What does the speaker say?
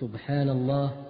سبحان الله